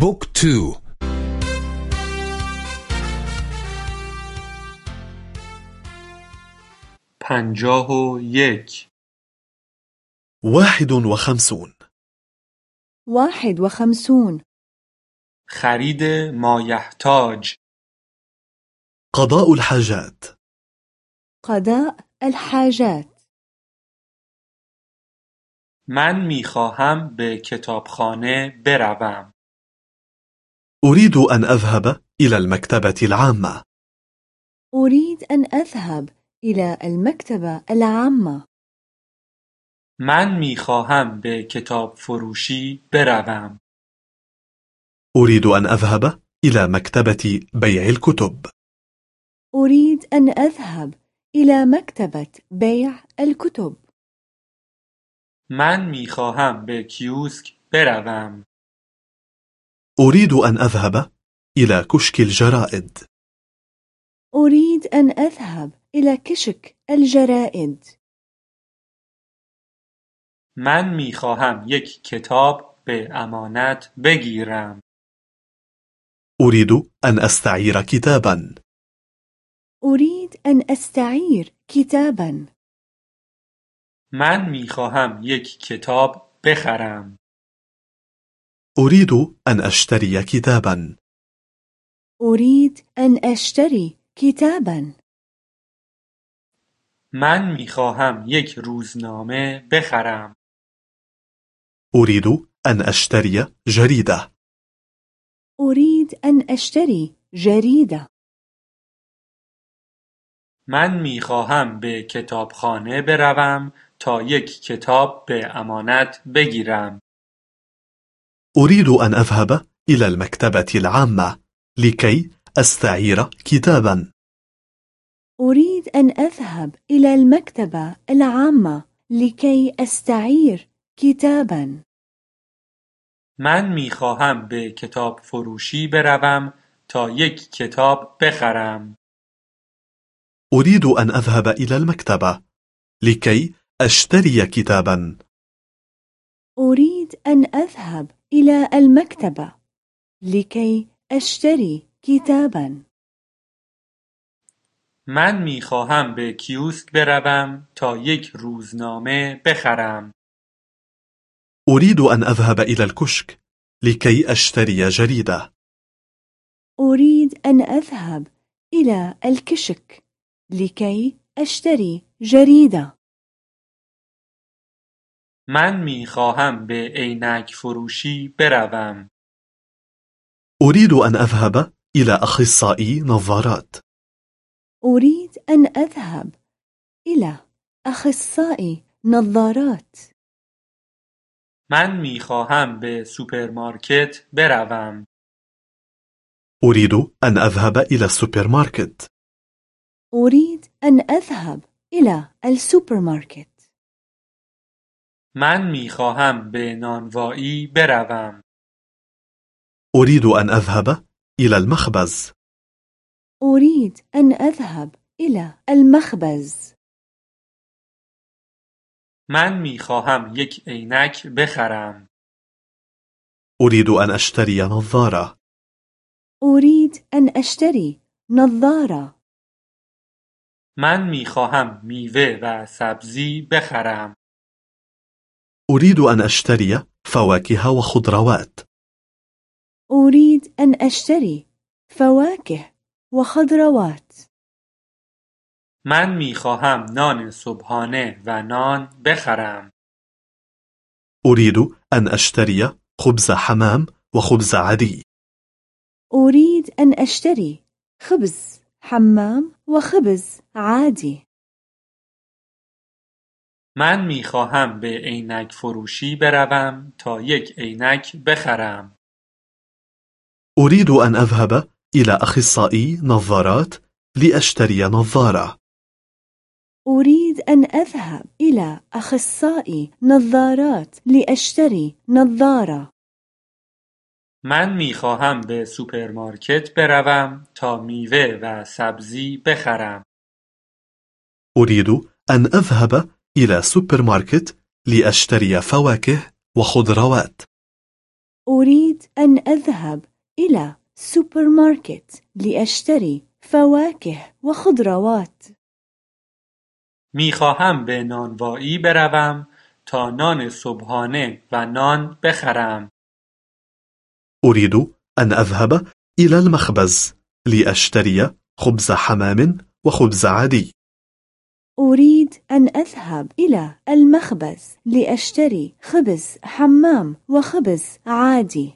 بوك تو پنجاه و یک. واحد وخمسون واحد وخمسون خرید مایحتاج. قضاء الحاجات. قضاء الحاجات. من می‌خواهم به کتابخانه بروم. أريد أن أذهب إلى المكتبة العامة. أريد أن أذهب إلى المكتبة العامة. من میخواهم به کتاب فروشی بروم. أريد أن أذهب إلى مكتبة بيع الكتب. أريد أن أذهب إلى مكتبة بيع الكتب. من میخواهم به کیوسک بروم. أريد أن أذهب إلى كشك الجرائد. أريد أن أذهب إلى كشك الجرائد. من میخواهم یک کتاب به امانت بگیرم. أريد أن أستعير كتابا. أريد أن أستعير كتابا. من میخواهم یک کتاب بخرم. أريد أن أشتري كتابا. أريد أن أشتري كتابا. من می‌خواهم یک روزنامه بخرم. أريد أن أشتري جريدة. أريد أن أشتري جريدة. من می‌خواهم به کتابخانه بروم تا یک کتاب به امانت بگیرم. أريد أن أذهب إلى المكتبة العامة لكي أستعير كتابا. أريد أن أذهب إلى المكتبة العامة لكي أستعير كتابا. من میخواهم به کتاب فروشی بروم تا یک کتاب بخرم. أريد أن أذهب إلى المكتبة لكي أشتري كتابا. أريد أن أذهب إلى المكتبة لكي أشتري كتابا. من میخواهم به کیوسک بروم تا یک روزنامه بخرم. أريد أن أذهب إلى الكشك لكي أشتري جريدة. أريد أن أذهب إلى الكشك لكي أشتري جريدة. من میخواهم به عینک فروشی بروم. أريد أن أذهب إلى أخصائي نظارات. أريد أن أذهب إلى أخصائي نظارات. من میخواهم به سوپرمارکت بروم. أريد أن أذهب إلى السوبر ماركت أريد أن أذهب إلى السوبر من می‌خواهم به نانوایی بروم. أريد أن أذهب إلى المخبز. أريد أن أذهب إلى المخبز. من می‌خواهم یک عینک بخرم. أريد أن أشتري نظارة. أريد أن أشتري نظارة. من می‌خواهم میوه و سبزی بخرم. أريد أن أشتري فواكه وخضروات. أريد أن أشتري فواكه وخضروات. من میخواهم نان صبحانه و نان بخرم. أريد أن أشتري خبز حمام وخبز عادي. أريد أن أشتري خبز حمام وخبز عادي. من می‌خواهم به عینک فروشی بروم تا یک عینک بخرم. أريد أن أذهب إلى أخصائي نظارات لأشتري نظارة. أريد أن أذهب إلى أخصائي نظارات لأشتري نظارة. من می‌خواهم به سوپرمارکت بروم تا میوه و سبزی بخرم. أريد أن أذهب إلى سوبر ماركت لأشتري فواكه وخضروات أريد أن أذهب إلى سوبر ماركت لأشتري فواكه وخضروات. میخواهم به نانوایی بروم تا نان صبحانه و نان بخرم. أريد أن أذهب إلى المخبز لأشتري خبز حمام وخبز عادي. أريد أن أذهب إلى المخبز لأشتري خبز حمام وخبز عادي.